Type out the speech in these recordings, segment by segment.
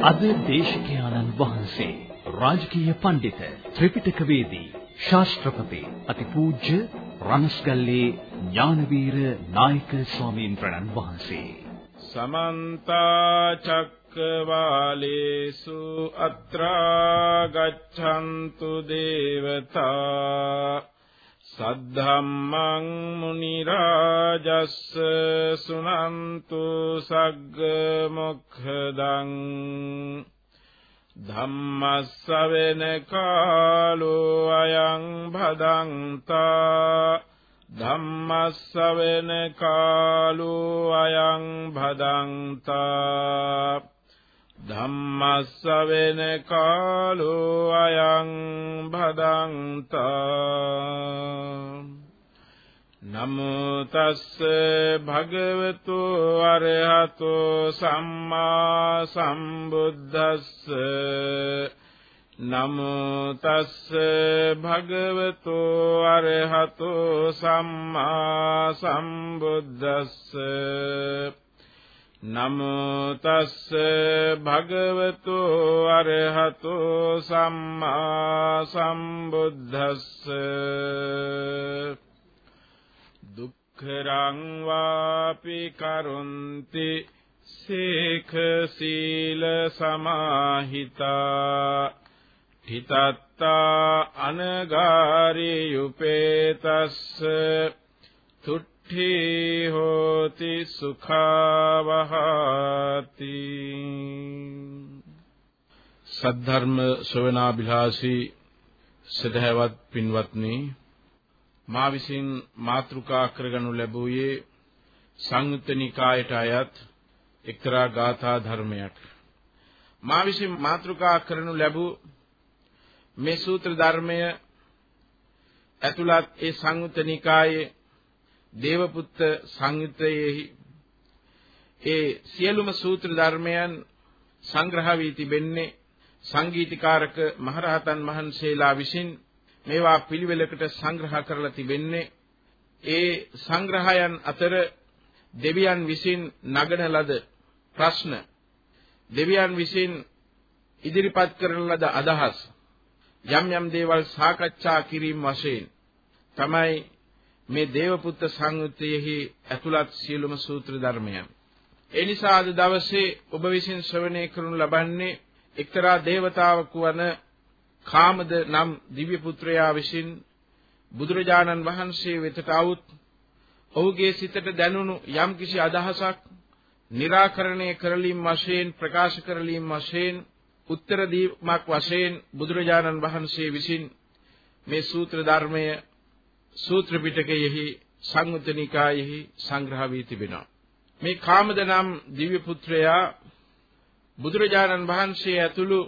අද දේශකයාණන් වහන්සේ රාජකීය පඬිත ත්‍රිපිටකවේදී ශාස්ත්‍රපති අතිපූජ්‍ය රණස්ගල්ලේ ඥානවීර නායක ස්වාමීන් වහන්සේ. සමන්ත චක්කවාලේසු අත්‍රා ගච්ඡන්තු දේවතා සද්ධම්මං මුනි රාජස්ස සුනන්තු සග්ග මොක්ඛදං ධම්මස්සවෙන කාලෝ අයං භදංතා ධම්මස්සවෙන කාලෝ අයං භදංතා ධම්මස්ස වෙන කාලෝ අයං භදංතා නමෝ තස්ස භගවතු අරහතෝ සම්මා සම්බුද්දස්ස. නමෝ තස්ස භගවතු අරහතෝ සම්මා සම්බුද්දස්ස. නමෝ තස්ස භගවතු අරහතෝ සම්මා සම්බුද්දස්ස. දුක්ඛරං වාපි කරුන්ති සේඛ සීල සමාහිතා. හිතත්තා අනගාරී යුපේතස්ස තුට්ඨ සුඛී හෝති සුඛාවහති සද්ධර්ම ශ්‍රවණාභිලාෂී සදහවත් පින්වත්නි මා විසින් මාතෘකා කරගනු ලැබුවේ සංයුත්ත නිකායට අයත් එක්තරා ගාථා ධර්මයක් මා විසින් මාතෘකා කරනු ලැබූ මේ සූත්‍ර ධර්මය ඇතුළත් ඒ සංයුත්ත නිකායේ දේවපුත්ත සංයුත්තයෙහි ඒ සියලුම සූත්‍ර ධර්මයන් සංග්‍රහ වී තිබෙන්නේ සංගීතකාරක මහරහතන් වහන්සේලා විසින් මේවා පිළිවෙලකට සංග්‍රහ කරලා තිබෙන්නේ. ඒ සංග්‍රහයන් අතර දෙවියන් විසින් නගන ලද ප්‍රශ්න දෙවියන් විසින් ඉදිරිපත් කරන ලද අදහස් යම් යම් දේවල් සාකච්ඡා කිරීම වශයෙන් තමයි මේ දේවපුත්ත සංයුත්තේහි ඇතුළත් සියලුම සූත්‍ර ධර්මයන්. ඒ නිසා අද දවසේ ඔබ විසින් ශ්‍රවණය කරනු ලබන්නේ එක්තරා දේවතාවක වන කාමද නම් දිව්‍ය පුත්‍රයා විසින් බුදුරජාණන් වහන්සේ වෙතට આવුත් ඔහුගේ සිතට දැනුණු යම්කිසි අදහසක් निराකරණය කරලීම් වශයෙන් ප්‍රකාශ කරලීම් වශයෙන් උත්තර දීමක් වශයෙන් බුදුරජාණන් වහන්සේ විසින් මේ සූත්‍ර ධර්මය සූත්‍ර පිටකයෙහි සංයුත්ත නිකායෙහි සංග්‍රහ වී තිබෙනවා. මේ කාමද නම් දිව්‍ය පුත්‍රයා බුදුරජාණන් වහන්සේ ඇතුළු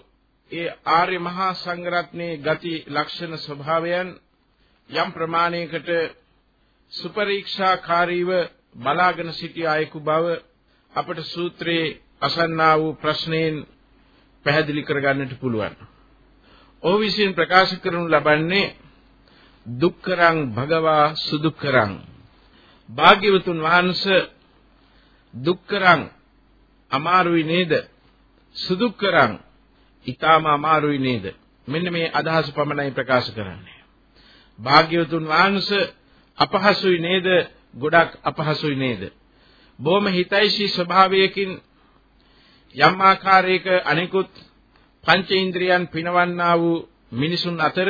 ඒ ආර්ය මහා සංඝරත්නයේ ගති ලක්ෂණ ස්වභාවයන් යම් ප්‍රමාණයකට සුපරීක්ෂාකාරීව බලාගෙන සිටිය අයෙකු බව අපට සූත්‍රයේ අසන්නා වූ ප්‍රශ්නයෙන් පැහැදිලි කරගන්නට පුළුවන්. ඔහු විසින් ප්‍රකාශ කරනු ලබන්නේ දුක්කරං භගවා සුදුක්කරං. භාග්‍යවතුන් වහන්සේ දුක්කරං අමාරුයි නේද? සුදුක්කරං ඊටාම අමාරුයි නේද? මෙන්න මේ අදහස පමණයි ප්‍රකාශ කරන්නේ. භාග්‍යවතුන් වහන්සේ අපහසුයි නේද? ගොඩක් අපහසුයි නේද? බොහොම හිතයිසී ස්වභාවයකින් යම් ආකාරයක අනිකුත් පංච ඉන්ද්‍රියන් පිනවන්නා වූ මිනිසුන් අතර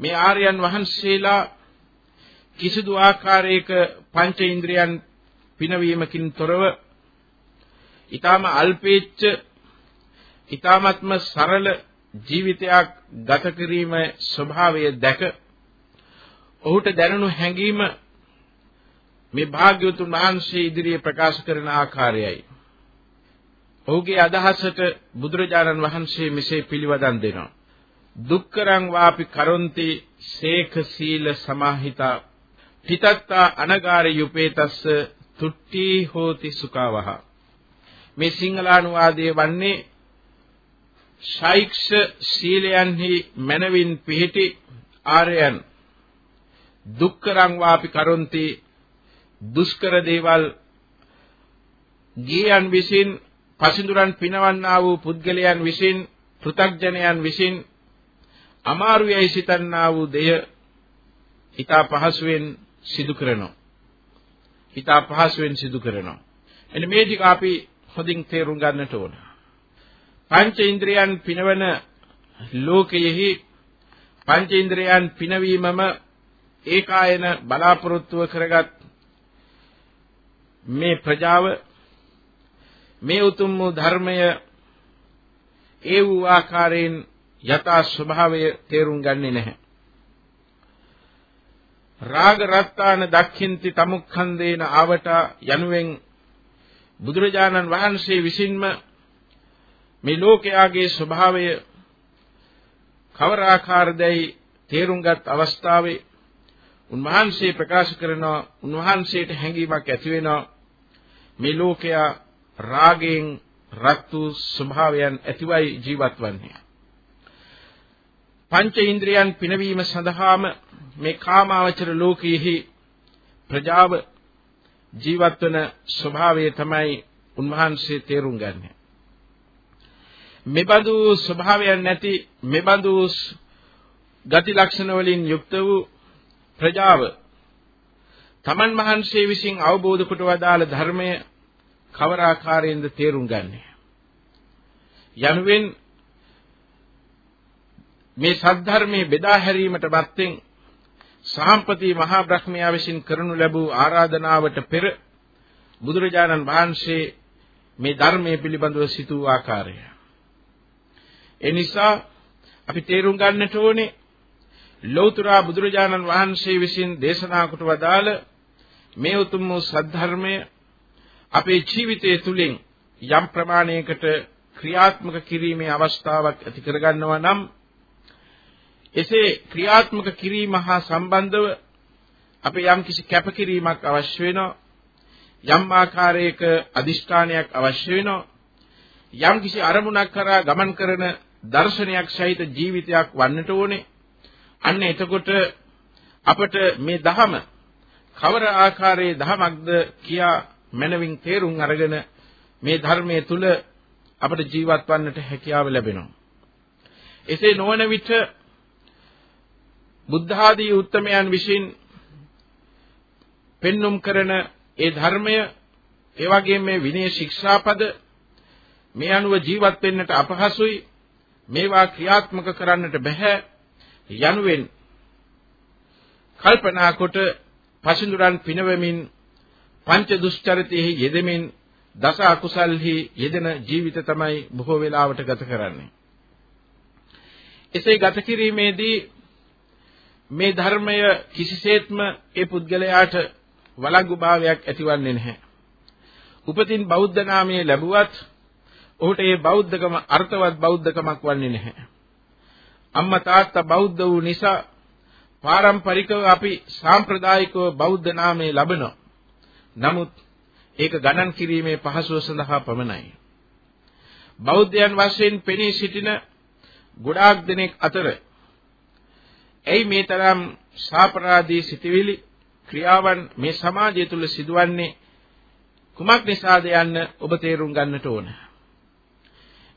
මේ ආර්යයන් වහන්සේලා කිසිදු ආකාරයක පංච ඉන්ද්‍රියන් පිනවීමකින් තොරව ඊටාම අල්පේච්ඡ ඊටාමත්ම සරල ජීවිතයක් ගත කිරීම ස්වභාවය දැක ඔහුට දැනුණු හැඟීම මේ භාග්‍යවතුන් වහන්සේ ඉදිරියේ ප්‍රකාශ කරන ආකාරයයි. ඔහුගේ අදහසට බුදුරජාණන් වහන්සේ මෙසේ පිළිවදන් දෙනවා. දුක්කරං වාපි කරොන්ති සේක සීල සමාහිතා පිතත්තා අනගාරේ යුපේතස්ස තුට්ටි හෝති සුඛවහ. මේ සිංහලානුවාදයේ වන්නේ ශෛක්ෂ සීලයන්හි මනවින් පිහිටි ආර්යයන්. දුක්කරං වාපි කරොන්ති දුෂ්කර දේවල් ගියන් විසින් පසිඳුරන් පිනවන්නා වූ පුද්ගලයන් විසින් පෘ탁ජනයන් විසින් අමාරුයයි සිතන්නා වූ දෙය ඊට පහසුවෙන් සිදු කරනවා. ඊට පහසුවෙන් සිදු කරනවා. එන්න මේ ටික අපි හොඳින් තේරුම් ගන්නට ඕන. පංච ඉන්ද්‍රයන් පිනවන ලෝකයෙහි පංච ඉන්ද්‍රයන් පිනවීමම ඒකායන බලාපොරොත්තුව කරගත් මේ ප්‍රජාව මේ උතුම් වූ ධර්මය ඒ වූ ආකාරයෙන් යථා ස්වභාවය තේරුම් ගන්නේ නැහැ. රාග රත්තාන දක්ඛින්ති තමුක්ඛන්දේන ආවට යනුවෙන් බුදුරජාණන් වහන්සේ විසින්ම මේ ලෝකයාගේ ස්වභාවය කවර ආකාරදයි තේරුම්ගත් අවස්ථාවේ උන්වහන්සේ ප්‍රකාශ කරනවා උන්වහන්සේට හැඟීමක් ඇති වෙනවා මේ ලෝකයා රාගයෙන් රත් වූ ස්වභාවයන් ඇතිවයි ජීවත් වන්නේ පංච ඉන්ද්‍රියන් පිනවීම සඳහාම මේ කාමාවචර ලෝකයේහි ප්‍රජාව ජීවත් වන ස්වභාවය තමයි උන්වහන්සේ තේරුම් ගන්නේ. මෙබඳු ස්වභාවයන් නැති මෙබඳු ගති ලක්ෂණ වලින් යුක්ත වූ ප්‍රජාව තමන් වහන්සේ විසින් අවබෝධ කොට වදාළ ධර්මය කවර ආකාරයෙන්ද තේරුම් ගන්නේ යනුවෙන් මේ සද්ධර්මයේ බෙදා හැරීමට මත්තෙන් සාම්පති මහා බ්‍රහ්මයා විසින් කරනු ලැබූ ආරාධනාවට පෙර බුදුරජාණන් වහන්සේ මේ ධර්මයේ පිළිබඳව සිතූ ආකාරය. ඒ නිසා අපි තේරුම් ගන්නට ඕනේ ලෞතර බුදුරජාණන් වහන්සේ විසින් දේශනා කොට වදාළ මේ උතුම් වූ සද්ධර්මය අපේ ජීවිතය තුළින් යම් ප්‍රමාණයකට ක්‍රියාත්මක කිරීමේ අවස්ථාවක් ඇති කරගන්නවා නම් එසේ ක්‍රියාත්මක කිරීම හා සම්බන්ධව අපේ යම්කිසි කැපකිරීමක් අවශ්‍ය වෙනවා. යම් ආකාරයක අදිෂ්ඨානයක් අවශ්‍ය වෙනවා. යම්කිසි අරමුණක් කරා ගමන් කරන දර්ශනයක් සහිත ජීවිතයක් වන්නට ඕනේ. අන්න එතකොට අපට මේ දහම කවර ආකාරයේ දහමක්ද කියා මනවින් තේරුම් අරගෙන මේ ධර්මයේ තුල අපට ජීවත් වන්නට හැකියාව ලැබෙනවා. එසේ නොවන විට බුද්ධ ආදී උත්තමයන් විසින් පෙන්눔 කරන ඒ ධර්මය ඒ වගේම මේ විනය ශික්ෂාපද මේ අනුව ජීවත් වෙන්නට අපහසුයි මේවා ක්‍රියාත්මක කරන්නට බෑ යනුවෙන් කල්පනා කොට පසින්දුරන් පිනවමින් පංච දුෂ්චරිතෙහි යෙදෙමින් දස අකුසල්හි යෙදෙන ජීවිත තමයි බොහෝ වෙලාවට ගත කරන්නේ. එසේ ගත කිරීමේදී මේ ධර්මය කිසිසේත්ම ඒ පුද්ගලයාට වළංගු භාවයක් ඇතිවන්නේ නැහැ. උපතින් බෞද්ධ නාමය ලැබුවත් ඔහුට ඒ බෞද්ධකම අර්ථවත් බෞද්ධකමක් වන්නේ නැහැ. අම්මා තාත්තා බෞද්ධ වූ නිසා පාරම්පරිකව අපි සාම්ප්‍රදායිකව බෞද්ධ නාමය ලබනවා. නමුත් ඒක ගණන් කිරීමේ පහසුව සඳහා පමණයි. බෞද්ධයන් වශයෙන් පෙනී සිටින ගොඩාක් දෙනෙක් අතර ඇයි මේ තරම් සාපරාදී සිටිවිලි ක්‍රියාවන් මේ සමාජය තුල සිදුවන්නේ කුමක් නිසාද යන්න ඔබ තේරුම් ගන්නට ඕන.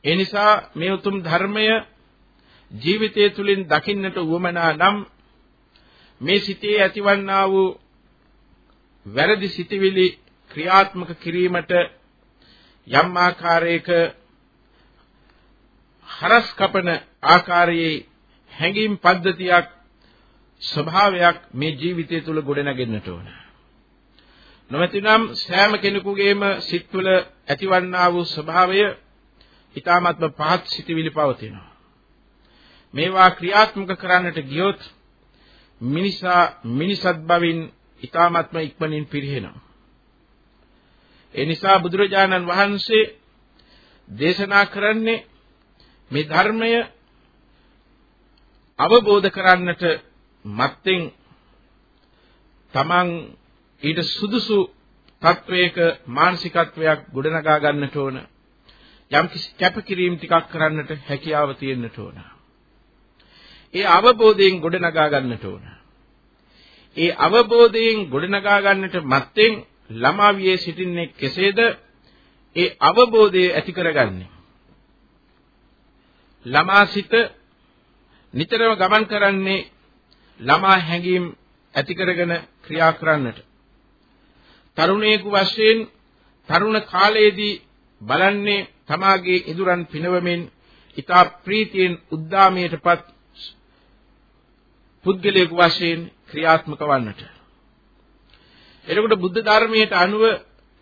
ඒ නිසා මේ උතුම් ධර්මය ජීවිතය තුළින් දකින්නට උවමනා නම් මේ සිතේ ඇතිවන්නා වූ වැරදි සිටිවිලි ක්‍රියාත්මක කිරීමට යම් ආකාරයක හරස් කපන ආකාරයේ හැඟීම් පද්ධතියක් ස්වභාවයක් මේ ජීවිතය තුළ ගොඩනගෙන්නට ඕන. නොමැතිනම් සෑම කෙනෙකුගේම සිත්වල ඇතිවන්නා වූ ස්වභාවය ඊ타ත්ම පහත් සිටිවිලි පවතිනවා. මේවා ක්‍රියාත්මක කරන්නට ගියොත් මිනිසා මිනිසත් බවින් ඊ타ත්ම ඉක්මනින් පිරිහෙනවා. ඒ නිසා බුදුරජාණන් වහන්සේ දේශනා කරන්නේ මේ ධර්මය අවබෝධ කරන්නට මත්තෙන් තමන් ඊට සුදුසු තත්වයක මානසිකත්වයක් ගොඩනගා ගන්නට ඕන. යම් කිසි කැපකිරීම ටිකක් කරන්නට හැකියාව තියෙන්නට ඕන. ඒ අවබෝධයෙන් ගොඩනගා ගන්නට ඕන. ඒ අවබෝධයෙන් ගොඩනගා ගන්නට මත්තෙන් ළමා වියේ සිටින්නේ කෙසේද? ඒ අවබෝධය ඇති කරගන්නේ. ළමා සිත නිතරම ගමන් කරන්නේ ළමා හැඟීම් ඇති කරගෙන ක්‍රියා කරන්නට තරුණයෙකු වශයෙන් තරුණ කාලයේදී බලන්නේ තමාගේ ඉදුරන් පිනවමින් ඊතා ප්‍රීතියෙන් උද්දාමයටපත් පුද්ගලයෙකු වශයෙන් ක්‍රියාත්මක වන්නට. එතකොට බුද්ධ ධර්මයට අනුව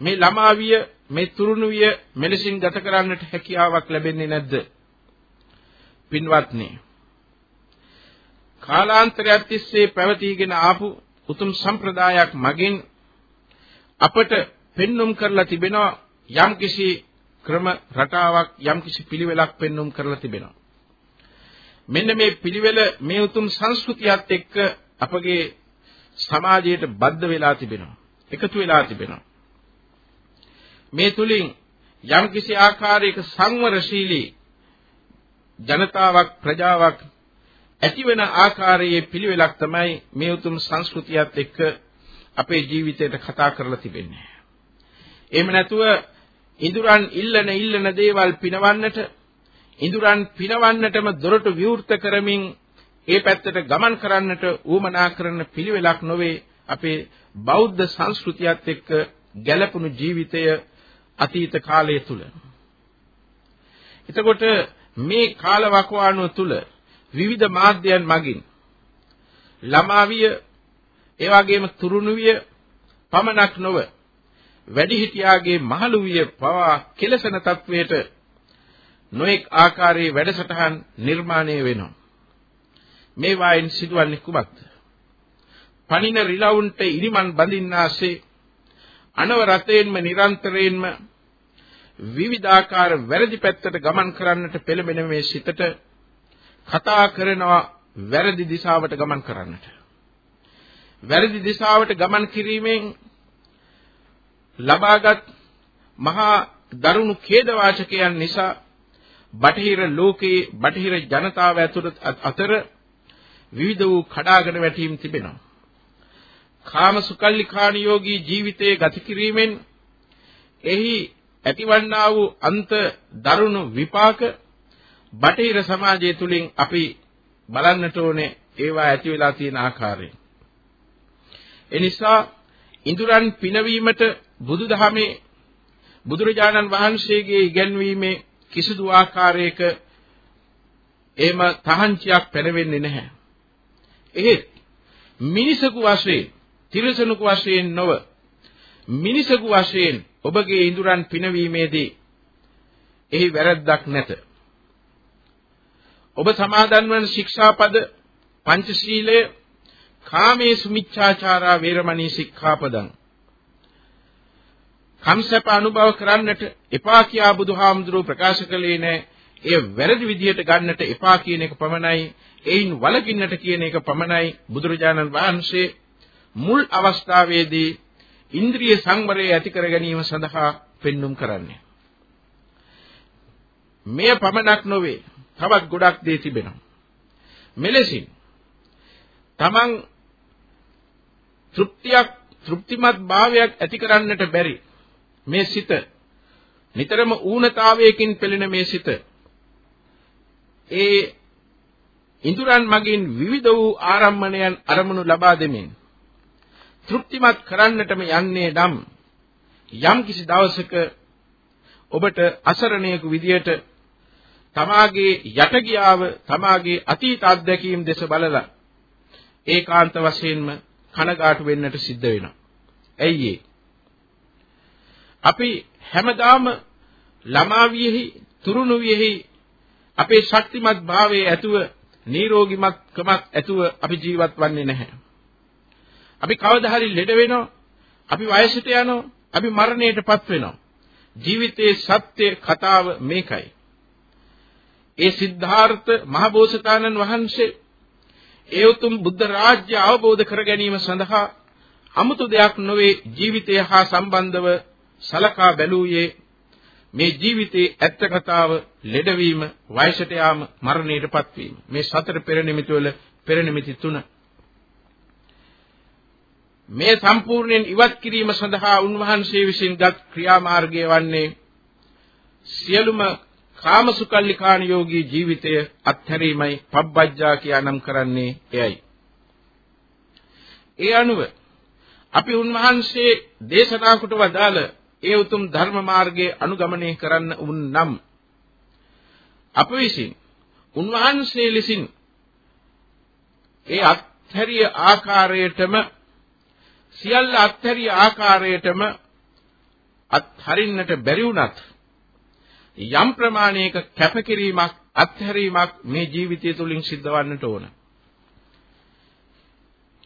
මේ ළමාවිය මේ තුරුණුවිය මෙලෙසින් ගත කරන්නට හැකියාවක් ලැබෙන්නේ නැද්ද? පින්වත්නි. කාලාන්තරයක් තිස්සේ පැවතීගෙන ආපු උතුම් සම්ප්‍රදායක් මගින් අපට පෙන්눔 කරලා තිබෙනවා යම්කිසි ක්‍රම රටාවක් යම්කිසි පිළිවෙලක් පෙන්눔 කරලා තිබෙනවා. මෙන්න මේ පිළිවෙල මේ උතුම් සංස්කෘතියත් එක්ක අපගේ සමාජයට බද්ධ වෙලා තිබෙනවා. එකතු වෙලා තිබෙනවා. මේ තුලින් යම්කිසි ආකාරයක සංවරශීලී ජනතාවක් ප්‍රජාවක් ඇතිවන ආකාරයේ පිළිවෙලක් තමයි මේ උතුම් සංස්කෘතියත් එක්ක අපේ ජීවිතයට කතා කරලා තිබෙන්නේ. එහෙම නැතුව ඉඳුරන් ඉල්ලන ඉල්ලන දේවල් පිනවන්නට ඉඳුරන් පිනවන්නටම දොරටු විවෘත කරමින් ඒ පැත්තට ගමන් කරන්නට ඌමනා කරන පිළිවෙලක් නොවේ අපේ බෞද්ධ සංස්කෘතියත් එක්ක ගැළපුණු ජීවිතය අතීත කාලය තුල. එතකොට මේ කාලවකවානුව තුල විවිධ මාධ්‍යයන් මගින් ළමාවිය ඒ වගේම තුරුණුවිය පමණක් නොව වැඩිහිටියාගේ මහලුවිය පවා කෙලසන තත්වයට නොඑක් ආකාරයේ වැඩසටහන් නිර්මාණය වෙනවා. මේ වයින් සිදුවන්නේ කුමක්ද? පණින රිලවුන්ට ඉරිමන් බඳින්නාසේ අනවරතයෙන්ම නිරන්තරයෙන්ම විවිධාකාර වැරදි පැත්තට ගමන් කරන්නට පෙළඹෙන මේ සිතට කතා කරනවා වැරදි දිශාවට ගමන් කරන්නට. වැරදි දිශාවට ගමන් කිරීමෙන් ලබාගත් මහා දරුණු ඛේදවාචකයන් නිසා බටහිර ලෝකයේ බටහිර ජනතාව ඇතුළත අතර විවිධ වූ කඩාගෙන වැටීම් තිබෙනවා. කාම සුකල්ලිකාණියෝගී ජීවිතයේ ගත කිරීමෙන් එහි ඇතිවන්නා වූ අන්ත දරුණු විපාක බටහිර සමාජය තුලින් අපි බලන්නට ඕනේ ඒවා ඇති වෙලා තියෙන ආකාරය. එනිසා ඉඳුරන් පිනවීමට බුදුදහමේ බුදුරජාණන් වහන්සේගේ ඉගැන්වීමේ කිසිදු ආකාරයක එහෙම තහංචියක් පැනවෙන්නේ නැහැ. එහෙත් මිනිසකු වශයෙන්, තිරසනුකු වශයෙන් නොව මිනිසකු වශයෙන් ඔබගේ ඉඳුරන් පිනවීමේදී එහි වැරද්දක් නැත. ඔබ සමාදන් වන ශික්ෂාපද පංචශීලය කාමේසු මිච්ඡාචාරා වේරමණී සික්ඛාපදං කම්සප අනුභව කරන්නට එපා කියා බුදුහාමුදුරුවෝ ප්‍රකාශ කළේ නැහැ. එය වැරදි විදිහට ගන්නට එපා කියන එක පමණයි. එයින් වළකින්නට කියන එක පමණයි බුදුරජාණන් වහන්සේ මුල් අවස්ථාවේදී ඉන්ද්‍රිය සංවරය ඇති කර ගැනීම සඳහා පෙන්눔 කරන්නේ. මෙය පමණක් නොවේ. තවත් ගොඩක් දේ තිබෙනවා. මෙලෙසින් තමන් තෘප්තියක් තෘප්තිමත් භාවයක් ඇති කරන්නට බැරි මේ සිත නිතරම ඌනතාවයකින් පෙළෙන මේ සිත ඒ ඉඳුරන් මගින් විවිධ වූ ආරම්මණයන් අරමුණු ලබා දෙමින් තෘප්තිමත් කරන්නටම යන්නේ නම් යම් කිසි දවසක ඔබට අසරණයෙකු විදියට තමාගේ යටගියාව තමාගේ අතීත අත්දැකීම් දෙස බලලා ඒකාන්ත වශයෙන්ම කනගාටු වෙන්නට සිද්ධ වෙනවා. ඇයි අපි හැමදාම ළමාවියෙහි තුරුණුවියෙහි අපේ ශක්තිමත් භාවයේ ඇතුව නිරෝගිමත්කමක් ඇතුව අපි ජීවත් වන්නේ නැහැ. අපි කවදා හරි ලෙඩ වෙනවා. අපි වයසට යනවා. අපි මරණයටපත් වෙනවා. ජීවිතයේ සත්‍ය කතාව මේකයි. ඒ සිද්ධාර්ථ මහබෝසතාණන් වහන්සේ ඒ උතුම් බුද්ධ රාජ්‍ය අවබෝධ කර ගැනීම සඳහා 아무තු දෙයක් නොවේ ජීවිතය හා සම්බන්ධව සලකා බැලුවේ මේ ජීවිතයේ ඇත්ත කතාව ලෙඩවීම වයසට යාම මරණයටපත් වීම. මේ සතර පෙර නිමිති වල පෙර නිමිති තුන. මේ සම්පූර්ණයෙන් ඉවත් කිරීම සඳහා උන්වහන්සේ විසින් ගත් ක්‍රියාමාර්ගය වන්නේ සියලුම කාමසුකල්ලිකාණ යෝගී ජීවිතය අත්හැරීමයි පබ්බජ්ජා කියා නම් කරන්නේ එයයි. ඒ අනුව අපි උන්වහන්සේ දේශනා කොට වදාළ ඒ උතුම් ධර්ම මාර්ගයේ අනුගමනය කරන්න උන් නම් අප විසින් උන්වහන්සේ ලෙසින් ඒ අත්හැරිය ආකාරයටම සියල්ල අත්හැරිය ආකාරයටම අත්හරින්නට බැරි වුණත් යම් ප්‍රමාණයක කැපකිරීමක් අත්හැරීමක් මේ ජීවිතය තුළින් සිද්ධවන්නට ඕන.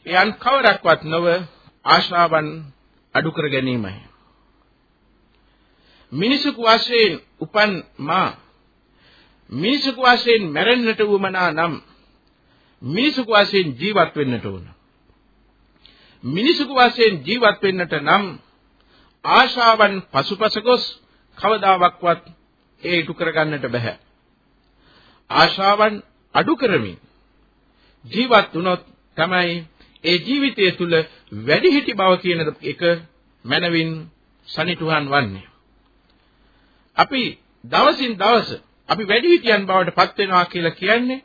එයන් කවරක්වත් නොව ආශාවන් අඩු කර ගැනීමයි. මිනිසෙකු වශයෙන් උපන් මා මිනිසෙකු වශයෙන් මැරෙන්නට උවමනා නම් මිනිසෙකු වශයෙන් ජීවත් වෙන්නට ඕන. මිනිසෙකු වශයෙන් ජීවත් වෙන්නට නම් ආශාවන් පසුපස ගොස් කවදාවත් ඒ ඉටු කරගන්නට බෑ. ආශාවන් අඩු කරමින් ජීවත් වුණොත් තමයි ඒ ජීවිතය තුළ වැඩිහිටි බව කියන එක මනවින් සනිටුහන් වන්නේ. අපි දවසින් දවස අපි වැඩිහිටියන් බවට පත් වෙනවා කියලා කියන්නේ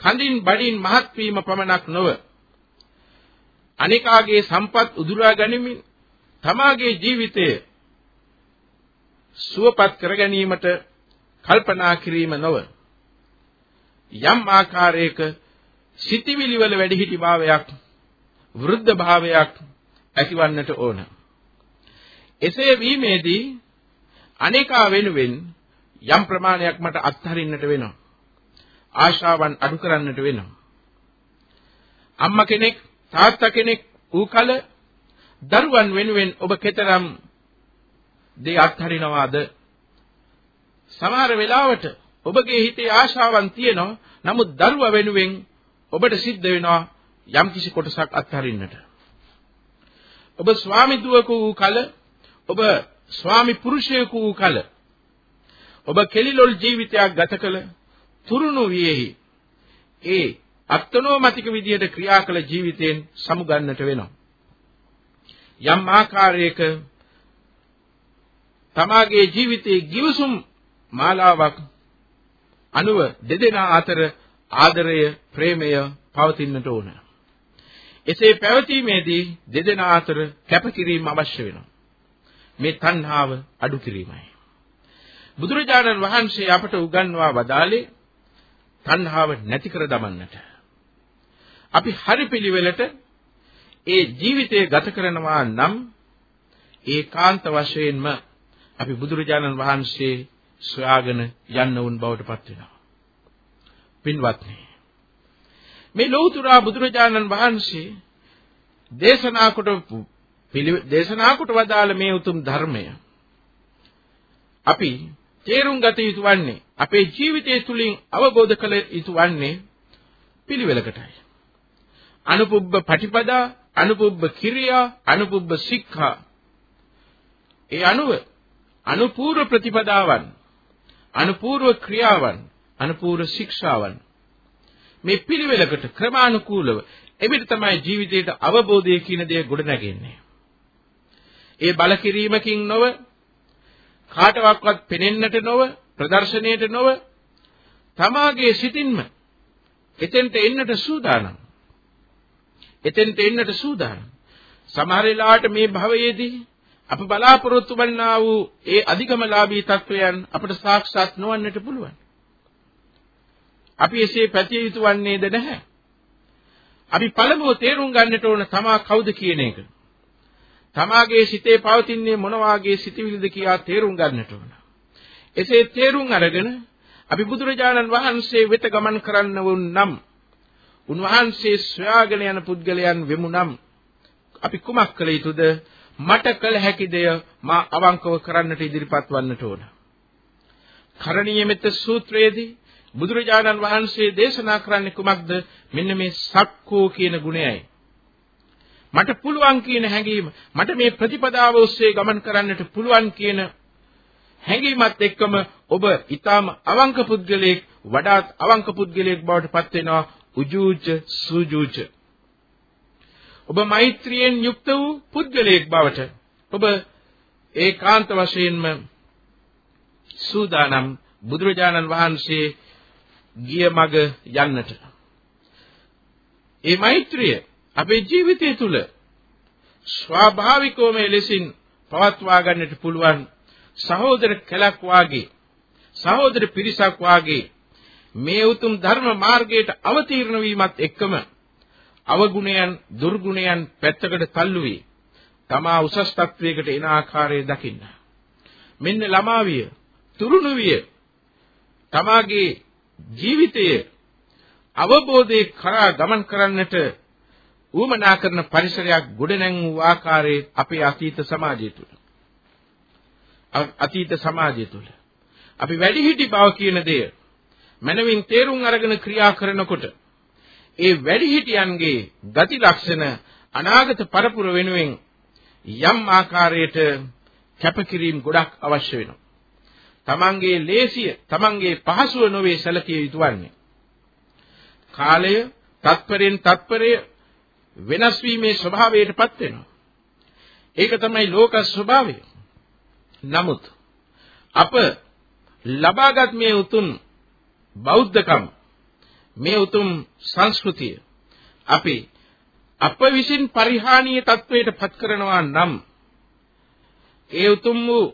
කඳින් බඩින් මහත් වීම පමණක් නොව අනිකාගේ සම්පත් උදුරා ගැනීමෙන් තමාගේ ජීවිතය සුවපත් කර ගැනීමට කල්පනා කිරීම නොව යම් ආකාරයක සිටිවිලි වල වැඩිහිටි භාවයක් වෘද්ධ භාවයක් ඇතිවන්නට ඕන. එසේ වීමේදී අනේකා වෙනුවෙන් යම් ප්‍රමාණයක් මට අත්හරින්නට වෙනවා. ආශාවන් අඩු කරන්නට වෙනවා. අම්මා කෙනෙක් තාත්තා කෙනෙක් ඌ කල දරුවන් වෙනුවෙන් ඔබ කෙතරම් දේ අත්හරිනවාද සමහර වෙලාවට ඔබගේ හිතේ ආශාවන් තියෙනවා. නමුත් දරුවා වෙනුවෙන් ඔබට සිද්ධ වෙනවා යම්කිසි කොටසක් අත්හරින්නට. ඔබ ස්වාමි දුවක වූ කල ඔබ ස්වාමි පුරුෂයෙකු වූ කල ඔබ කෙලිලොල් ජීවිතයක් ගත කළ තුරුණු වියෙහි ඒ අත්නෝමතික විදියට ක්‍රියා කළ ජීවිතයෙන් සමුගන්නට වෙනවා. යම් ආකාරයක තමාගේ ජීවිතයේ givisum මාලාවක් අනුව දෙදෙනා අතර ආදරය ප්‍රේමය පවතින්නට ඕන. එසේ පැවතීමේදී දෙදෙනා අතර කැපකිරීම අවශ්‍ය වෙනවා. මේ තණ්හාව අඩු කිරීමයි. බුදුරජාණන් වහන්සේ අපට උගන්වා වදාළේ තණ්හාව නැති කර දමන්නට. අපි හරි පිළිවෙලට ඒ ජීවිතය ගත කරනවා නම් ඒකාන්ත වශයෙන්ම අපි බුදුරජාණන් වහන්සේ සොයාගෙන යන්න උන් බවට පත් වෙනවා. පින්වත්නි මේ ලෞතුරා බුදුරජාණන් වහන්සේ දේශනා කොට දේශනා කොට වදාළ මේ උතුම් ධර්මය අපි තේරුම් ගත යුතු වන්නේ අපේ ජීවිතය තුළින් අවබෝධ කළ යුතු වන්නේ පිළිවෙලකටයි. අනුපුබ්බ පටිපදා, අනුපුබ්බ කිරියා, අනුපුබ්බ සික්ඛා. ඒ අනුව අනුපූර්ව ප්‍රතිපදාවන් අනුපූර්ව ක්‍රියාවන් අනුපූර්ව ශික්ෂාවන් මේ පිළිවෙලකට ක්‍රමානුකූලව එවිට තමයි ජීවිතයට අවබෝධය කියන දේ ගොඩනැගෙන්නේ. ඒ බල කිරීමකින් නොව කාටවත් පෙනෙන්නට නොව ප්‍රදර්ශනයට නොව තමාගේ සිතින්ම එතෙන්ට එන්නට සූදානම්. එතෙන්ට එන්නට සූදානම්. සමහර වෙලාවට මේ භවයේදී අප බලාපොරොත්තු වන්නා වූ ඒ අධිගමලාභී තත්වයන් අපට සාක්ෂාත් නොවන්නට පුළුවන්. අපි එසේ පැතිය යුතු වන්නේද නැහැ. අපි පළමුව තේරුම් ගන්නට ඕන තමා කවුද කියන එක. තමාගේ සිතේ පවතින්නේ මොන වාගේ සිතවිලිද කියා තේරුම් ගන්නට ඕන. එසේ තේරුම් අරගෙන අපි බුදුරජාණන් වහන්සේ වෙත ගමන් කරන්න වුන් නම් උන්වහන්සේ සොයාගෙන යන පුද්ගලයන් වෙමු නම් අපි කුමක් කළ යුතුද මට කළ හැකි දෙය මා අවංකව කරන්නට ඉදිරිපත් වන්නට ඕන. කරණීය මෙත්ත සූත්‍රයේදී බුදුරජාණන් වහන්සේ දේශනා කරන්නේ කුමක්ද? මෙන්න මේ සක්කෝ කියන ගුණයයි. මට පුළුවන් කියන හැඟීම, මට මේ ප්‍රතිපදාව ඔස්සේ ගමන් කරන්නට පුළුවන් කියන හැඟීමත් එක්කම ඔබ ඊටාම අවංක පුද්ගලයෙක්, වඩාත් අවංක පුද්ගලයෙක් බවට පත් වෙනවා. උජූච සුජූච ඔබ මෛත්‍රියෙන් යුක්ත වූ පුද්ගලයෙක් බවට ඔබ ඒකාන්ත වශයෙන්ම සූදානම් බුදුරජාණන් වහන්සේ ගිය මඟ යන්නට. ඒ මෛත්‍රිය අපේ ජීවිතය තුළ ස්වාභාවිකවම ලෙසින් පවත්වා ගන්නට පුළුවන් සහෝදර කැලක් වාගේ සහෝදර පිරිසක් වාගේ මේ උතුම් ධර්ම මාර්ගයට අවතීර්ණ වීමත් එක්කම අවගුණයන් දුර්ගුණයන් පැත්තකට තල්ලු වී තමා උසස් තත්වයකට එන ආකාරය දකින්න. මෙන්න ළමාවිය, තුරුණුවිය තමාගේ ජීවිතයේ අවබෝධයේ කරා ගමන් කරන්නට ඌමනා කරන පරිසරයක් ගොඩනැං වූ ආකාරයේ අපේ අතීත සමාජය තුළ අතීත සමාජය තුළ අපි වැඩිහිටි බව කියන දෙය මනවින් තේරුම් අරගෙන ක්‍රියා කරනකොට ඒ වැඩිහිටියන්ගේ ගති ලක්ෂණ අනාගත පරපුර වෙනුවෙන් යම් ආකාරයකට කැපකිරීම ගොඩක් අවශ්‍ය වෙනවා. තමන්ගේ ලේසිය, තමන්ගේ පහසුව නොවේ සැලකිය යුතු වන්නේ. කාලය තත්පරෙන් තත්පරය වෙනස් වීමේ ස්වභාවයටපත් වෙනවා. ඒක තමයි ලෝක ස්වභාවය. නමුත් අප ලබාගත් මේ උතුම් බෞද්ධකම් මේ උතුම් සංස්කෘතිය. අපි අප විසින් පරිහානීය තත්වයට පත් කරනවා නම් ඒ උතුම් වූ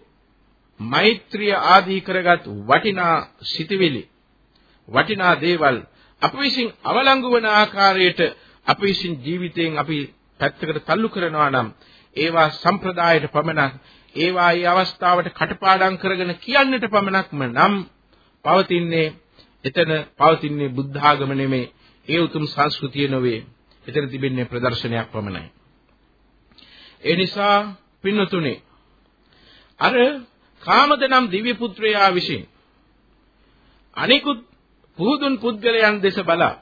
මෛත්‍රිය ආදී කරගත් වටිනා සිටිවිලි වටිනා දේවල් අප විසින් අවලංගු වන ආකාරයට අප විසින් ජීවිතයෙන් අපි පැත්තකට තල්ලු කරනවා නම් ඒවා සම්ප්‍රදායට පමණක් ඒවා ඒ අවස්ථාවට කටපාඩම් කරගෙන කියන්නට පමණක්ම නම් පවතින්නේ එතන පවතින්නේ බුද්ධ ආගම නෙමේ. ඒ උතුම් සංස්කෘතිය නොවේ. එතන තිබෙන්නේ ප්‍රදර්ශනයක් පමණයි. ඒ නිසා පින්නතුනේ අර කාමද නම් දිව්‍ය පුත්‍රයා විසින් අනිකුත් පුහුදුන් පුද්ගලයන් දෙස බලා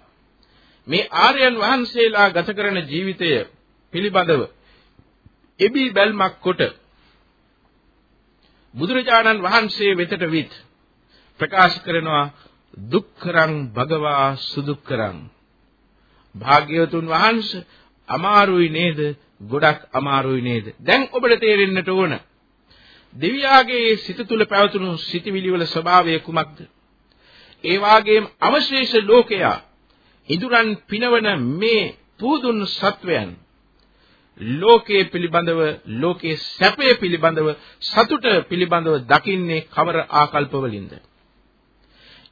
මේ ආර්යයන් වහන්සේලා ගත කරන ජීවිතය පිළිබඳව එබී බැල්මක් කොට බුදුරජාණන් වහන්සේ වෙතට විත් ප්‍රකාශ කරනවා දුක්ඛරං භගවා සුදුක්ඛරං. භාග්‍යවතුන් වහන්සේ අමාරුයි නේද? ගොඩක් අමාරුයි නේද? දැන් ඔබට තේරෙන්නට ඕන. දෙවියාගේ සිත තුළ පැවතුණු සිටිවිලි වල ස්වභාවය කුමක්ද? ඒ වාගේම අවශේෂ ලෝකයා ඉදුරන් පිනවන මේ පුදුන් සත්වයන් ලෝකයේ පිළිබඳව ලෝකයේ සැපය පිළිබඳව සතුට පිළිබඳව දකින්නේ කවර ආකල්පවලින්ද?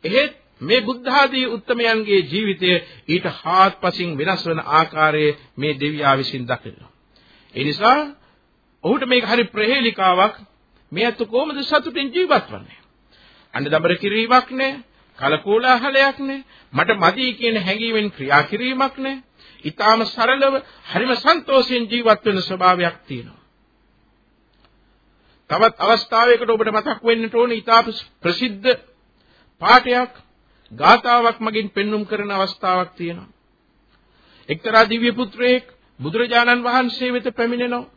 එහෙත් මේ බුද්ධ ආදී උත්තමයන්ගේ ජීවිතය ඊට හාත්පසින් වෙනස් වන ආකාරයේ මේ දෙවියා විසින් දකිනවා. ඒ නිසා ඔහුට මේක හරි ප්‍රහේලිකාවක් මේ අත කොහොමද සතුටින් ජීවත් වන්නේ? අඬ දබර කිරීමක් නෑ කලකෝලාහලයක් නෑ මට මදි කියන හැඟීමෙන් ක්‍රියා කිරීමක් නෑ. ඊටාම සරලව හරිම සන්තෝෂයෙන් ජීවත් වෙන ස්වභාවයක් තියෙනවා. තවත් අවස්ථාවයකට ඔබට මතක් වෙන්නට ඕනේ ඊටා ප්‍රසිද්ධ පාඨයක් ගාථාවක් මගින් පෙන්눔 කරන අවස්ථාවක් තියෙනවා. එක්තරා දිව්‍ය පුත්‍රයෙක් බුදුරජාණන් වහන්සේ වෙත පැමිණෙනවා.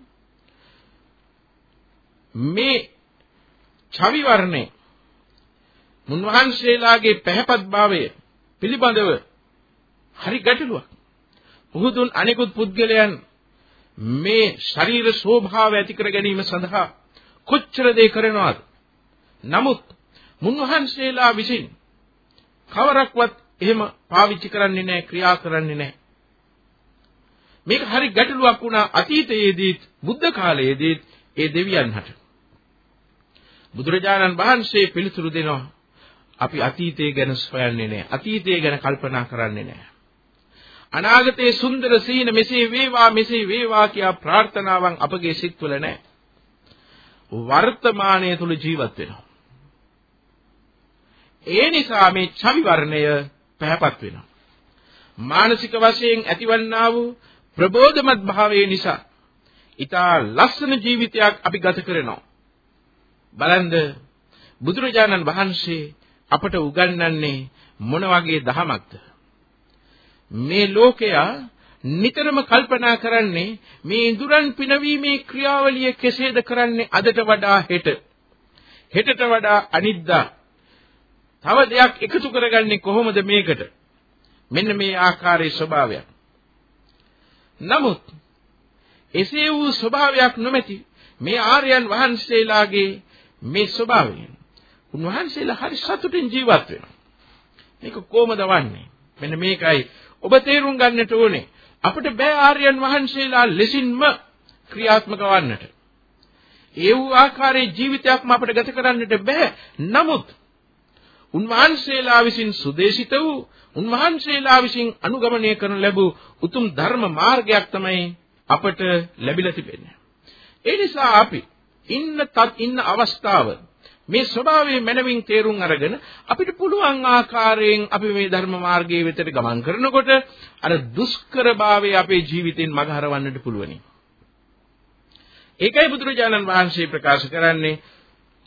මේ චවි වර්ණේ මුන්වහන්සේලාගේ පැහැපත් භාවය පිළිබඳව හරි ගැටලුවක්. පුහුදුන් අනෙකුත් පුද්ගලයන් මේ ශරීර ස්වභාවය ඇති කර ගැනීම සඳහා කොච්චර දේ කරනවද? නමුත් මුන්වහන්සේලා විසින් කවරක්වත් එහෙම පාවිච්චි කරන්නේ නැහැ, ක්‍රියා කරන්නේ නැහැ. මේක හරි ගැටලුවක් වුණා අතීතයේදීත් බුද්ධ කාලයේදීත් ඒ දෙවියන්හට. බුදුරජාණන් වහන්සේ පිළිතුරු දෙනවා අපි අතීතය ගැන හොයන්නේ නැහැ. අතීතය ගැන කල්පනා කරන්නේ නැහැ. අනාගතයේ සුන්දර සීන මෙසේ වේවා මෙසේ වේවා කියා ප්‍රාර්ථනාවන් අපගේ සිත්වල නැහැ. වර්තමානයේ තුල ජීවත් වෙනවා. ඒ නිසා මේ චවි වර්ණය පැහැපත් වෙනවා. මානසික වශයෙන් ඇතිවන්නා වූ ප්‍රබෝධමත් භාවයේ නිසා ඊටා ලස්සන ජීවිතයක් අපි ගත කරනවා. බලන්න බුදුරජාණන් වහන්සේ අපට උගන්වන්නේ මොන වගේ දහමක්ද? මේ ලෝකයා නිතරම කල්පනා කරන්නේ මේ ඉඳුරන් පිනවීමේ ක්‍රියාවලිය කෙසේද කරන්නේ අදට වඩා හෙට හෙටට වඩා අනිද්දා තව දෙයක් එකතු කරගන්නේ කොහොමද මේකට මෙන්න මේ ආකාරයේ ස්වභාවයක් නමුත් එසේ වූ ස්වභාවයක් නොමැති මේ ආර්යයන් වහන්සේලාගේ මේ ස්වභාවයෙන් උන්වහන්සේලා හරි සතුටින් ජීවත් වෙනවා. මේක කොහොමද වන්නේ? මෙන්න මේකයි ඔබ තේරුම් ගන්නට ඕනේ. අපිට බෑ ආර්යයන් වහන්සේලා ලෙසින්ම ක්‍රියාත්මක වන්නට. ඒ වූ ආකාරයේ ජීවිතයක්ම අපිට ගත කරන්නට බෑ. නමුත් උන්වහන්සේලා විසින් සුදේශිත වූ උන්වහන්සේලා විසින් අනුගමනය කරන ලැබූ උතුම් ධර්ම මාර්ගයක් තමයි අපට ලැබිලා තිබෙන්නේ. ඒ නිසා අපි ඉන්න තත් ඉන්න අවස්ථාව මේ ස්වභාවයේ මනවින් තේරුම් අරගෙන අපිට පුළුවන් ආකාරයෙන් අපි මේ ධර්ම මාර්ගයේ වෙතට ගමන් කරනකොට අර දුෂ්කරභාවය අපේ ජීවිතෙන් මගහරවන්නට පුළුවනි. ඒකයි බුදුරජාණන් වහන්සේ ප්‍රකාශ කරන්නේ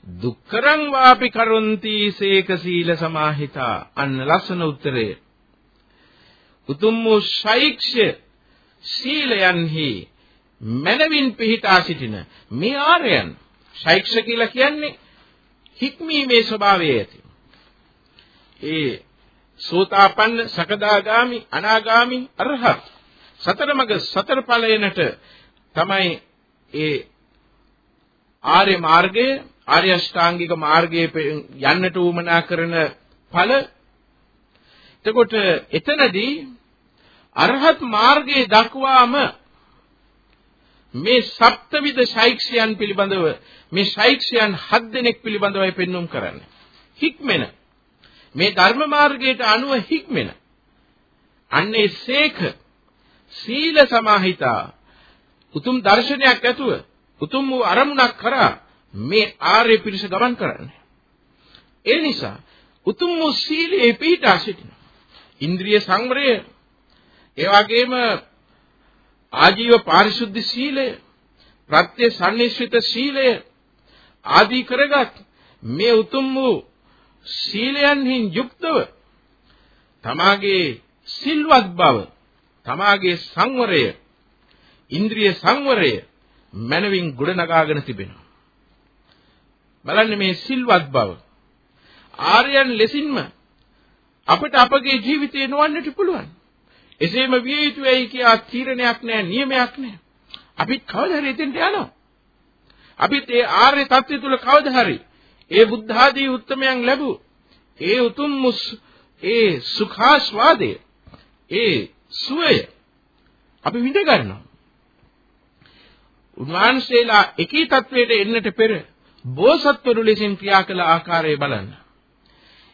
දුක්කරං වාපි කරොන්ති සේක සීල සමාහිතා අන්න ලස්සන උත්තරය. උතුම් වූ ශෛක්ෂ්‍ය සීලයන්හි මනවින් පිහිටා සිටින මේ ආර්යයන් ශෛක්ෂ කියලා කියන්නේ හික්මීමේ ස්වභාවය ඇති. ඒ සෝතාපන්න සකදාගාමි අනාගාමි අරහත් සතර මග සතර ඵලයනට තමයි ඒ ආර්ය මාර්ගය ආර්ය අෂ්ටාංගික මාර්ගයේ යන්නට උවමනා කරන ඵල. එතකොට එතනදී අරහත් මාර්ගයේ දක්වාම මේ සප්තවිධ ශෛක්ෂයන් පිළිබඳව මේ ශෛක්ෂයන් හත් දෙනෙක් පිළිබඳවයි පෙන්වුම් කරන්නේ. හික්මෙන. මේ ධර්ම මාර්ගයට අනුව හික්මෙන. අන්නේ සේක. සීල සමාහිතා. උතුම් දර්ශනයක් ඇතුව උතුම් වූ අරමුණක් කරා මේ ආර්ය පිරිස ගමන් කරන්නේ. ඒ නිසා උතුම් වූ සීලයේ පිහිටා සිටින ඉන්ද්‍රිය සංවරය ඒ වගේම ආජීව පාරිශුද්ධ සීලය ප්‍රත්‍ය සම්නිශ්චිත සීලය ආදී කරගත් මේ උතුම් වූ සීලයන්හි යුක්තව තමාගේ සිල්වත් බව තමාගේ සංවරය ඉන්ද්‍රිය සංවරය මනවින් ගොඩනගාගෙන තිබෙනවා බලන්න මේ සිල්වත් බව. ආර්යයන් ලෙසින්ම අපිට අපගේ ජීවිතේ නොවන්නට පුළුවන්. එසේම විය යුතුයි කියා තීරණයක් නැහැ නියමයක් නැහැ. අපිත් කවදා හරි එතෙන්ට යනවා. අපිත් ඒ ආර්ය தත්ත්වය තුල කවදා හරි ඒ බුද්ධ ආදී උත්තරමයන් ලැබු ඒ උතුම් ඒ සුඛාස්වාදය ඒ සුවය අපි විඳ ගන්නවා. උන්වහන්සේලා එකී තත්වයට එන්නට පෙර බෝසත්වරු ලෙසින් ක්‍රියා කළ ආකාරය බලන්න.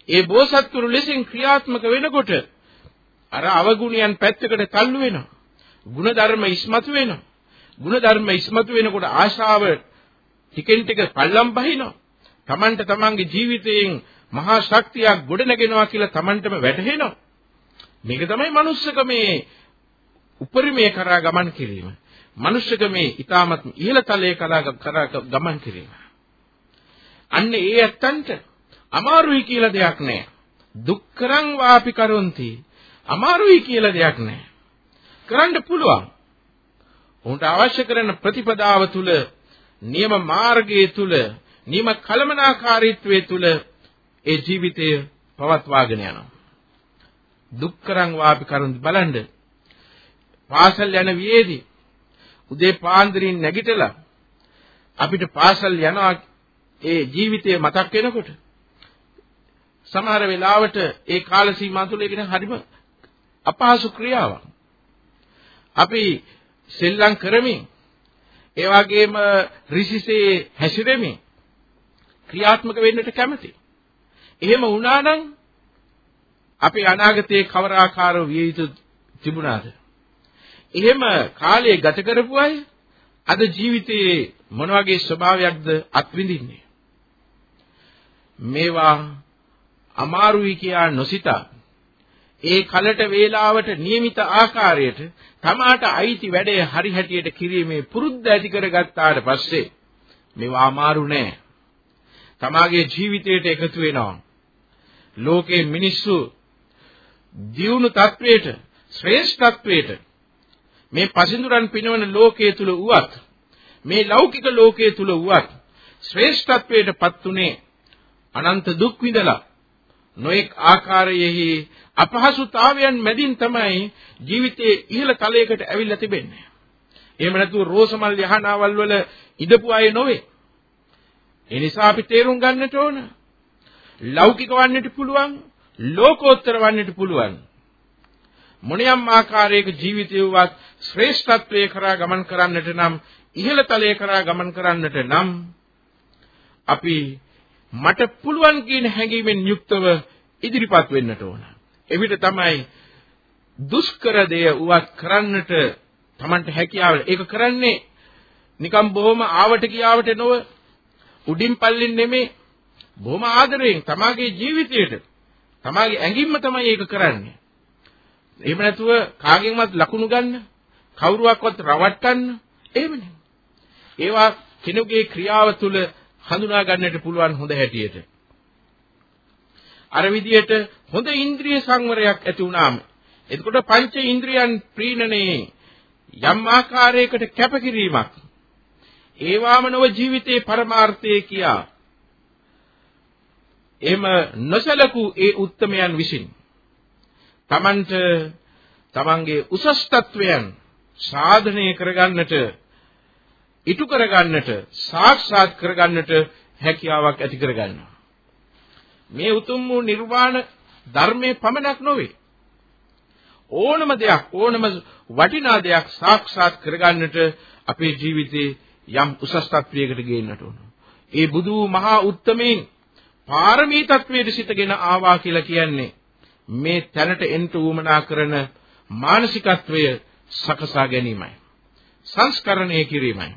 ඒ බෝසත්වරු ලෙසින් ක්‍රියාත්මක වෙනකොට අර අවගුණයන් පැත්තකට තල්ලු වෙනවා. ಗುಣධර්ම ඉස්මතු වෙනවා. ಗುಣධර්ම ඉස්මතු වෙනකොට ආශාව ටිකෙන් ටික පල්ලම් බහිනවා. Tamanට Tamanගේ ජීවිතයෙන් මහා ශක්තියක් ගොඩනගෙනවා කියලා Tamanටම වැටහෙනවා. මේක තමයි manussකමේ උපරිමයේ කරා ගමන් කිරීම. manussකමේ ඊටමත් ඉහළ තලයේ කරා ගමන් කිරීම. අන්න ඒ ඇත්තන්ට අමාරුයි කියලා දෙයක් නැහැ. දුක්කරං වාපි කරොන්ති. අමාරුයි කියලා දෙයක් නැහැ. කරන්න පුළුවන්. උන්ට අවශ්‍ය කරන ප්‍රතිපදාව තුල නියම මාර්ගයේ තුල නියම කලමනාකාරීත්වයේ තුල ඒ ජීවිතය පවත්වාගෙන යනවා. දුක්කරං වාපි කරොන්ති බලන්න. පාසල් යන වියේදී උදේ පාන්දරින් නැගිටලා අපිට පාසල් යනවා ඒ ජීවිතය මතක් වෙනකොට සමහර වෙලාවට ඒ කාල සීමා තුළ ඒකෙන හරිම අපහසු ක්‍රියාවක්. අපි සෙල්ලම් කරමින් ඒ වගේම ඍෂිසේ හැසිරෙමින් ක්‍රියාත්මක වෙන්නට කැමති. එහෙම වුණා නම් අපි අනාගතයේ කවර ආකාරව විය යුතු තිබුණාද? එහෙම කාලය ගත කරපු අය අද ජීවිතයේ මොන වගේ ස්වභාවයක්ද අත්විඳින්නේ? මේවා අමාරුයි කියා නොසිතා ඒ කලට වේලාවට નિયમિત ආකාරයට තමාට අයිති වැඩේ හරි හැටියට කිරීමේ පුරුද්ද ඇති කරගත්තාට පස්සේ මේවා අමාරු නෑ. තමාගේ ජීවිතයට එකතු වෙනවා. ලෝකේ මිනිස්සු දියුණු තත්වයට ශ්‍රේෂ්ඨත්වයට මේ පසින්දුරන් පිනවන ලෝකයේ තුල උවත් මේ ලෞකික ලෝකයේ තුල උවත් ශ්‍රේෂ්ඨත්වයට පත් උනේ අනන්ත දුක් විඳලා නොඑක් ආකාරයෙහි අපහසුතාවයන් මැදින් තමයි ජීවිතයේ ඉහළ තලයකට ඇවිල්ලා තිබෙන්නේ. එහෙම නැතුව රෝසමල් යහනාවල් වල ඉඳපු අය නොවේ. ඒ නිසා අපි තේරුම් ගන්නට ඕන ලෞකික වන්නට පුළුවන්, ලෝකෝත්තර වන්නට පුළුවන්. මොනියම් ආකාරයක ජීවිතය වුවත් ශ්‍රේෂ්ඨත්වයේ කරා ගමන් කරන්නට නම් ඉහළ තලයේ කරා ගමන් කරන්නට නම් අපි මට පුළුවන් කියන හැඟීමෙන් යුක්තව ඉදිරිපත් වෙන්නට ඕන. එවිට තමයි දුෂ්කර දෙය උවත් කරන්නට Tamanට හැකියාව. ඒක කරන්නේ නිකම් බොහොම ආවට කියාවට නොව උඩින් පල්ලින් නෙමේ බොහොම ආදරයෙන් තමාගේ ජීවිතයට තමාගේ ඇඟින්ම තමයි ඒක කරන්නේ. එහෙම නැතුව කාගෙන්වත් ලකුණු ගන්න, කවුරුවක්වත් රවට්ටන්න එහෙමනේ. ඒවා කෙනෙකුගේ ක්‍රියාව තුළ හඳුනා ගන්නට පුළුවන් හොඳ හැටියට. අර විදිහට හොඳ ඉන්ද්‍රිය සංවරයක් ඇති වුණාම එතකොට පංච ඉන්ද්‍රියන් ප්‍රීණනේ යම් ආකාරයකට කැපකිරීමක් ඒවාම නව ජීවිතේ පරමාර්ථය කියා එහෙම නොසලකු ඒ උත්තමයන් විසින් තමන්ට තමන්ගේ උසස් තත්වයන් සාධනය කරගන්නට ඉටු කරගන්නට සාක්ෂාත් කරගන්නට හැකියාවක් ඇති කරගන්නවා මේ උතුම් වූ නිර්වාණ ධර්මයේ පමණක් නොවේ ඕනම දෙයක් ඕනම වටිනා දෙයක් සාක්ෂාත් කරගන්නට අපේ ජීවිතේ යම් උසස් තත්වයකට ගේන්නට ඕන. ඒ බුදු මහා උත්තමයන් පාරමී තත්වයට සිටගෙන ආවා කියලා කියන්නේ මේ තැනට එන්ට උවමනා කරන මානසිකත්වය සකසා ගැනීමයි. සංස්කරණය කිරීමයි.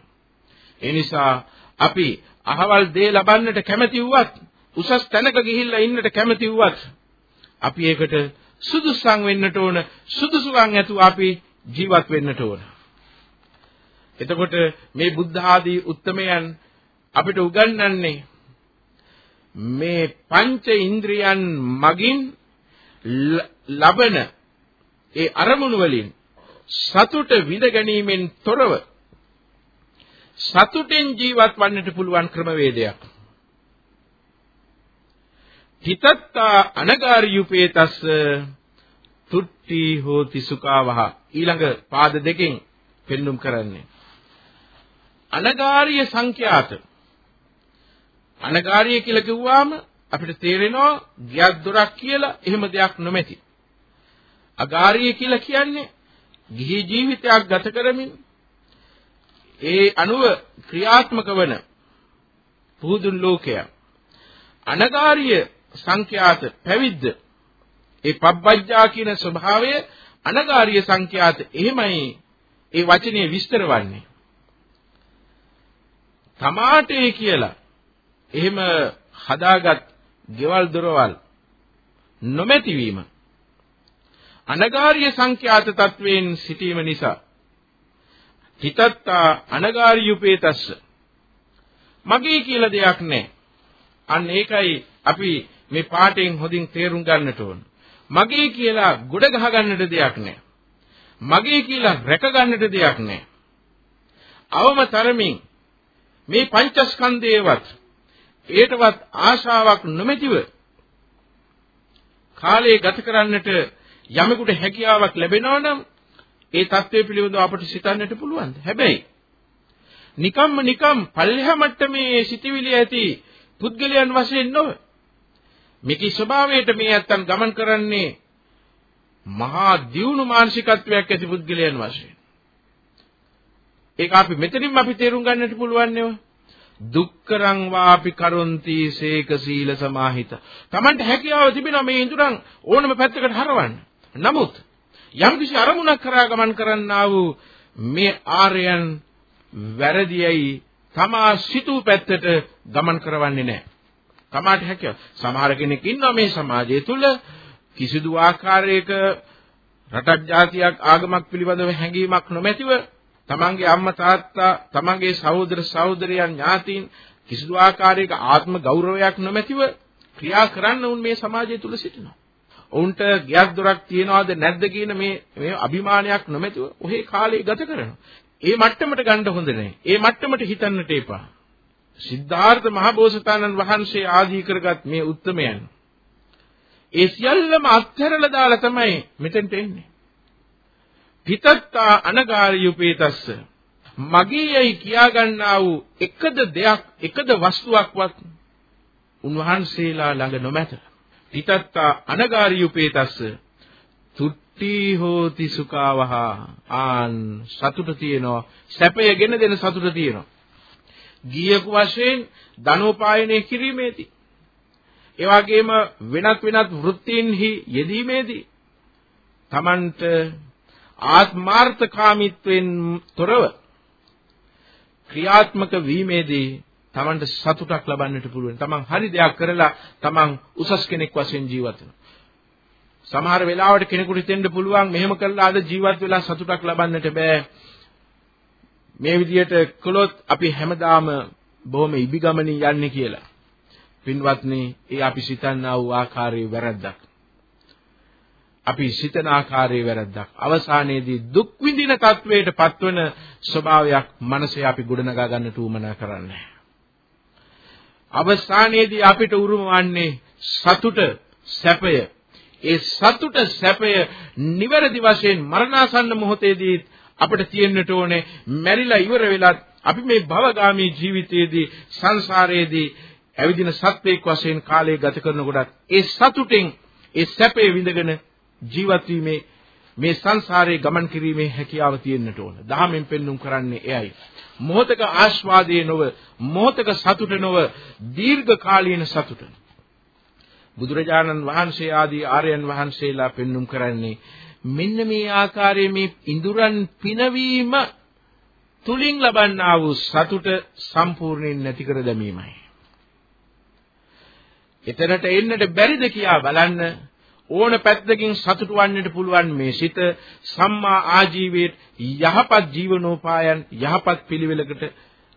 ඒ නිසා අපි අහවල් දේ ලබන්නට කැමති වුවත් උසස් තැනක ගිහිල්ලා ඉන්නට කැමති වුවත් අපි ඒකට සුදුසුම් වෙන්නට ඕන සුදුසුකම් ඇතුව අපි ජීවත් වෙන්නට ඕන. එතකොට මේ බුද්ධ ආදී උත්තමයන් අපිට උගන්වන්නේ මේ පංච ඉන්ද්‍රියන් මගින් ලබන ඒ අරමුණු වලින් සතුට විඳ ගැනීමෙන් තොරව සතුටෙන් ජීවත් වන්නට පුළුවන් ක්‍රමවේදයක්. හිතත්තා අනගාරියුපේතස්ස තුට්ටි හෝති සුඛාවහ. ඊළඟ පාද දෙකෙන් පෙන්눔 කරන්නේ. අනගාරිය සංඛ්‍යාත. අනගාරිය කියලා කිව්වාම අපිට තේරෙනවා ගියක් දොරක් කියලා එහෙම දෙයක් නොමැති. අගාරිය කියලා කියන්නේ ගිහි ජීවිතයක් ගත කරමින් ඒ අනුව ක්‍රියාත්මක වන පුදුන් ලෝකයක් අනගාරිය සංඛ්‍යාත පැවිද්ද. ඒ පබ්බජ්ජා කියන ස්වභාවය අනගාරිය සංඛ්‍යාත. එහෙමයි ඒ වචනේ විස්තර වන්නේ. තමාටේ කියලා එහෙම හදාගත් ගෙවල් දොරවල් නොමැති වීම අනගාරිය සංඛ්‍යාත තත්වයෙන් සිටීම නිසා හිතත්තා අනගාරියුපේතස්ස මගේ කියලා දෙයක් නැහැ අන්න ඒකයි අපි මේ පාඩයෙන් හොඳින් තේරුම් ගන්නට ඕන. මගේ කියලා ගොඩ ගහ ගන්නට දෙයක් නැහැ. මගේ කියලා රැක ගන්නට දෙයක් නැහැ. අවම තරමින් මේ පංචස්කන්ධයවත් ඒටවත් ආශාවක් නොමැතිව කාලය ගත කරන්නට යමෙකුට හැකියාවක් ලැබෙනවා නම් ඒ தත්ත්වය පිළිබඳව අපට සිතන්නට පුළුවන්. හැබැයි නිකම්ම නිකම් පල්ලෙහා මට්ටමේ සිටිවිලි ඇති පුද්ගලයන් වශයෙන් නොවේ. මේකේ ස්වභාවයට මේ ඇත්තන් ගමන් කරන්නේ මහා දියුණු මානසිකත්වයක් ඇති පුද්ගලයන් වශයෙන්. ඒක අපි මෙතනින්ම අපි තේරුම් ගන්නට පුළුවන් නේව. දුක්කරං වාපි කරොන්ති සේක සීල සමාහිත. Tamanට හැකියාව තිබෙනවා මේ ඉඳුරන් ඕනම පැත්තකට හරවන්න. නමුත් යම් කිසි අරමුණක් කරා ගමන් කරන්නා වූ මේ ආර්යයන් වැරදියයි තමා සිතූ පැත්තට ගමන් කරවන්නේ නැහැ. තමාට හැකියාව. සමහර කෙනෙක් ඉන්නවා මේ සමාජය තුල කිසිදු ආකාරයක රටක් ජාතියක් ආගමක් පිළිබඳව හැඟීමක් නොමැතිව තමන්ගේ අම්මා තාත්තා තමන්ගේ සහෝදර සහෝදරියන් ඥාතීන් කිසිදු ආකාරයක ආත්ම ගෞරවයක් නොමැතිව ක්‍රියා කරන්න උන් මේ සමාජය තුල සිටිනවා. ඔවුන්ට ගියක් දොරක් තියනවාද නැද්ද කියන මේ මේ අභිමානයක් නොමැතිව ඔහේ කාලේ ගත කරනවා. ඒ මට්ටමට ගන්න හොඳ නැහැ. ඒ මට්ටමට හිතන්නට එපා. සිද්ධාර්ථ මහබෝසතාණන් වහන්සේ ආදී කරගත් මේ උත්මයන් ඒ සියල්ලම අත්හැරලා දාලා තමයි මෙතෙන්ට එන්නේ. හිතත්තා අනගාරියුපේතස්ස මගේයි කියා ගන්නා වූ එකද දෙයක් එකද වස්තුවක්වත් උන්වහන්සේලා ළඟ නොමැත. ිතත්තා අනගාරී උපේතස්ස තුට්ටි හෝති සුඛාවහ. ආන් සතුට තියෙනවා. සැපයගෙන දෙන සතුට තියෙනවා. ගියකු වශයෙන් ධනෝපායනය කිරීමේදී. ඒ වගේම වෙනත් වෙනත් වෘත්තීන්හි යෙදීමේදී. තමන්ට ආත්මාර්ථකාමීත්වයෙන් තොරව ක්‍රියාත්මක වීමේදී තමන්ට සතුටක් ලබන්නට පුළුවන්. තමන් හරි දෙයක් කරලා තමන් උසස් කෙනෙක් වශයෙන් ජීවත් වෙනවා. සමහර වෙලාවට කෙනෙකුට හිතෙන්න පුළුවන් මෙහෙම කරලා අද ජීවත් වෙලා සතුටක් ලබන්නට බෑ. මේ විදිහට කළොත් අපි හැමදාම බොහොම ඉබිගමනින් යන්නේ කියලා. පින්වත්නි, ඒ අපි සිතන්නා වූ ආකාරයේ වැරද්දක්. අපි සිතන ආකාරයේ වැරද්දක්. අවසානයේදී දුක් විඳින තත්වයට පත්වන ස්වභාවයක් මනසේ අපි ගොඩනගා ගන්නට උවමනා කරන්නේ. අවසානයේදී අපිට උරුම වන්නේ සතුට, සැපය. ඒ සතුට, සැපය නිවැරදි වශයෙන් මරණාසන්න මොහොතේදී අපිට තියෙන්නට ඕනේ මැරිලා ඉවර වෙලත් අපි මේ භවගාමී ජීවිතයේදී සංසාරයේදී ඇවිදින සත්වයක් වශයෙන් කාලය ගත කරනකොට ඒ සතුටෙන් ඒ සැපේ විඳගෙන ජීවත් වීමේ මේ සංසාරයේ ගමන් කිරීමේ හැකියාව තියෙන්නට ඕන. දහමෙන් පෙන්눔 කරන්නේ එයයි. මොහතක ආස්වාදයේ නොව, මොහතක සතුට නොව, දීර්ඝ කාලීන සතුට. බුදුරජාණන් වහන්සේ ආදී ආර්යයන් වහන්සේලා පෙන්눔 කරන්නේ මෙන්න මේ ආකාරයේ මේ ඉඳුරන් පිනවීම තුලින් ලබන්නා වූ සතුට සම්පූර්ණයෙන් නැති කර දැමීමයි. එතනට එන්නට බැරිද කියා බලන්න ඕන පැත්තකින් සතුටු වන්නට පුළුවන් මේ සිත සම්මා ආජීවයේ යහපත් ජීවනෝපායන් යහපත් පිළිවෙලකට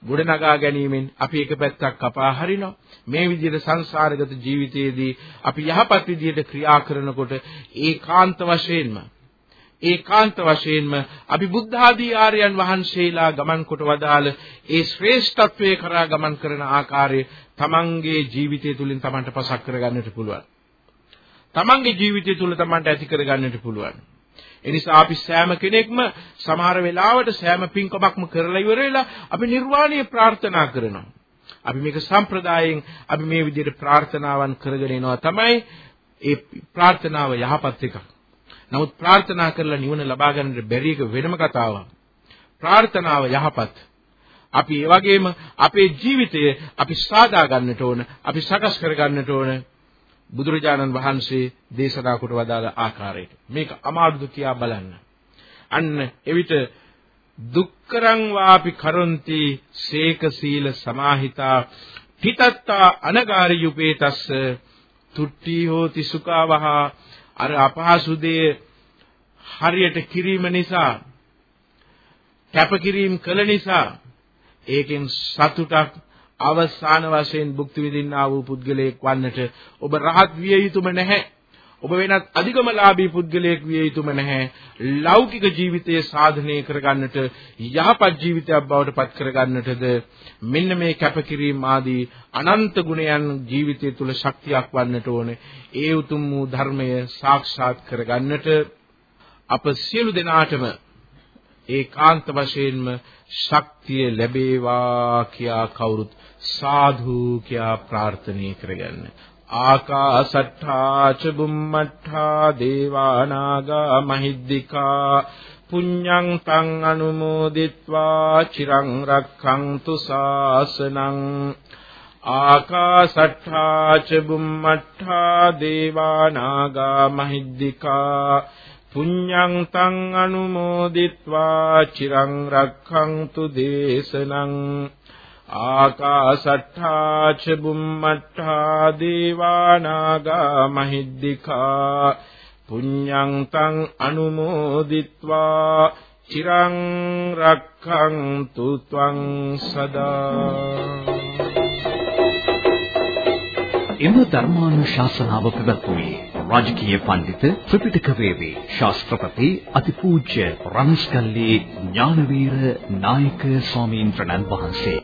ගොඩනගා ගැනීමෙන් අපි එක පැත්තක් කපා හරිනවා මේ විදිහට සංසාරගත ජීවිතයේදී අපි යහපත් විදිහට ක්‍රියා කරනකොට ඒකාන්ත වශයෙන්ම ඒකාන්ත වශයෙන්ම අපි බුද්ධ ආදී ආර්යයන් වහන්සේලා ගමන් කොට වදාළ ඒ ශ්‍රේෂ්ඨත්වයේ කරා ගමන් කරන ආකාරය තමන්ගේ ජීවිතය තුළින් තමන්ට පසක් කරගන්නට පුළුවන්. තමන්ගේ ජීවිතය තුළ තමන්ට ඇති කරගන්නට පුළුවන්. එනිසා අපි සෑම කෙනෙක්ම සමහර වෙලාවට සෑම පින්කමක්ම කරලා ඉවර වෙලා අපි නිර්වාණය ප්‍රාර්ථනා කරනවා. අපි මේක සම්ප්‍රදායෙන් අපි මේ විදිහට ප්‍රාර්ථනාවන් කරගෙන එනවා තමයි ඒ ප්‍රාර්ථනාව යහපත් එකක්. නමුත් ප්‍රාර්ථනා කරලා නිවන ලබා ගන්නට බැරි එක වෙනම කතාවක්. ප්‍රාර්ථනාව යහපත්. අපි ඒ වගේම අපේ ජීවිතය අපි සාදා ගන්නට ඕන, අපි සකස් කර ගන්නට ඕන. බුදුරජාණන් වහන්සේ දේශනා කොට වදාළ ආකාරයට. මේක අමාරුද කියා බලන්න. අන්න එවිට දුක්කරං වාපි කරොන්ති සේක සීල සමාහිතා හිතත්තා අනගාරී යුපේතස්ස තුට්ටි හෝති සුඛාවහ අර අපහසු දේ හරියට කිරීම නිසා කැපකිරීම කළ නිසා ඒකෙන් සතුටක් අවසාන වශයෙන් භුක්ති විඳින්නා වූ පුද්ගලයෙක් වන්නට ඔබ රහත් විය යුතුම නැහැ. ඔබ වෙනත් අධිගමලාභී පුද්ගලයෙක් විය යුතුම නැහැ. ලෞකික ජීවිතය සාධනය කරගන්නට යහපත් ජීවිතයක් බවට පත් කරගන්නටද මෙන්න මේ කැපකිරීම ආදී අනන්ත ගුණයන් ජීවිතය තුළ ශක්තියක් වන්නට ඕනේ. ඒ උතුම් වූ ධර්මය සාක්ෂාත් කරගන්නට අප සියලු දෙනාටම ඒකාන්ත වශයෙන්ම ශක්තිය ලැබේවා කියා කවුරුත් සාදු කියා ප්‍රාර්ථනා කරගන්න. ආකාසට්ඨා ච බුම්මට්ඨා දේවානාගා මහිද්దికා පුඤ්ඤං තං අනුමෝදිත්වා චිරං රක්ඛන්තු සාසනං ආකාසට්ඨා ච බුම්මට්ඨා දේවානාගා මහිද්దికා පුඤ්ඤං තං අනුමෝදිත්වා චිරං රක්ඛන්තු දේශනං ආකාසට්ඨා ච බුම්මට්ඨා දේවානාගා මහිද්దికා පුඤ්ඤං තං අනුමෝදිත්වා චිරං රක්ඛන්තු ත්වං සදා එම ධර්මානුශාසනාව පැවැත්වුවේ රාජකීය පඬිත ත්‍රිපිටකවේදී ශාස්ත්‍රපති අතිපූජ්‍ය රමස්කල්ලි ඥානවීර නායක ස්වාමීන් වහන්සේ.